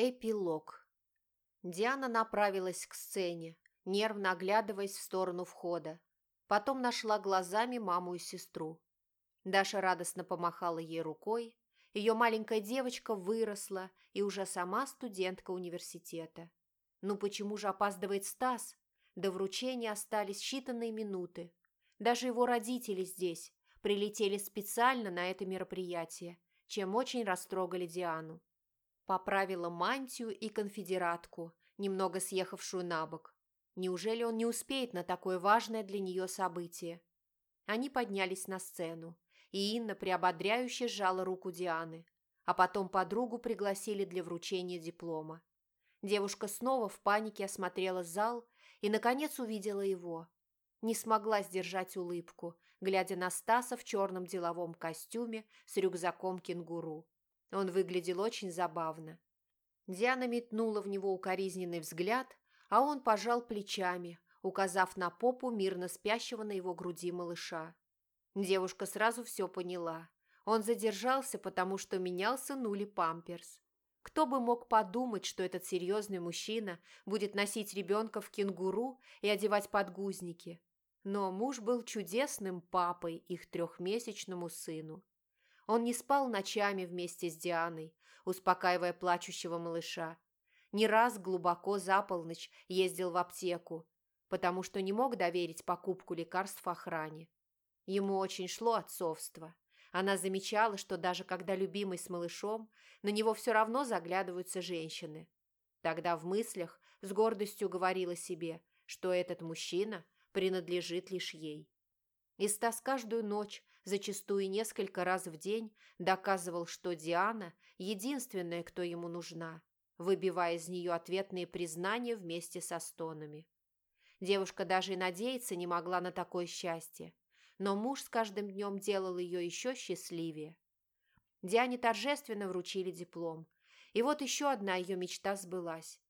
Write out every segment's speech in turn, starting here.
Эпилог. Диана направилась к сцене, нервно оглядываясь в сторону входа. Потом нашла глазами маму и сестру. Даша радостно помахала ей рукой. Ее маленькая девочка выросла и уже сама студентка университета. Ну почему же опаздывает Стас? До вручения остались считанные минуты. Даже его родители здесь прилетели специально на это мероприятие, чем очень растрогали Диану. Поправила мантию и конфедератку, немного съехавшую на бок. Неужели он не успеет на такое важное для нее событие? Они поднялись на сцену, и Инна приободряюще сжала руку Дианы, а потом подругу пригласили для вручения диплома. Девушка снова в панике осмотрела зал и, наконец, увидела его. Не смогла сдержать улыбку, глядя на Стаса в черном деловом костюме с рюкзаком кенгуру. Он выглядел очень забавно. Диана метнула в него укоризненный взгляд, а он пожал плечами, указав на попу мирно спящего на его груди малыша. Девушка сразу все поняла. Он задержался, потому что менялся нули памперс. Кто бы мог подумать, что этот серьезный мужчина будет носить ребенка в кенгуру и одевать подгузники. Но муж был чудесным папой их трехмесячному сыну. Он не спал ночами вместе с Дианой, успокаивая плачущего малыша. Не раз глубоко за полночь ездил в аптеку, потому что не мог доверить покупку лекарств охране. Ему очень шло отцовство. Она замечала, что даже когда любимый с малышом, на него все равно заглядываются женщины. Тогда в мыслях с гордостью говорила себе, что этот мужчина принадлежит лишь ей. И Стас каждую ночь зачастую несколько раз в день доказывал, что Диана – единственная, кто ему нужна, выбивая из нее ответные признания вместе со стонами. Девушка даже и надеяться не могла на такое счастье, но муж с каждым днем делал ее еще счастливее. Диане торжественно вручили диплом, и вот еще одна ее мечта сбылась.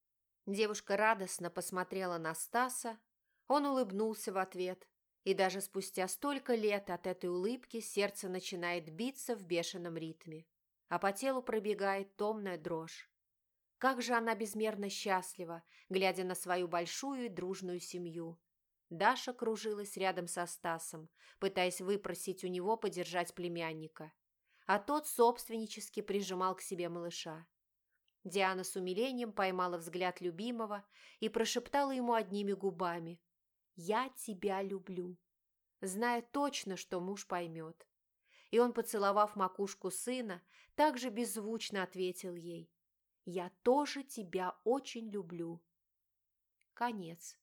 Девушка радостно посмотрела на Стаса, он улыбнулся в ответ, и даже спустя столько лет от этой улыбки сердце начинает биться в бешеном ритме, а по телу пробегает томная дрожь. Как же она безмерно счастлива, глядя на свою большую и дружную семью. Даша кружилась рядом со Стасом, пытаясь выпросить у него подержать племянника. А тот собственнически прижимал к себе малыша. Диана с умилением поймала взгляд любимого и прошептала ему одними губами «Я тебя люблю», зная точно, что муж поймет. И он, поцеловав макушку сына, также беззвучно ответил ей «Я тоже тебя очень люблю». Конец.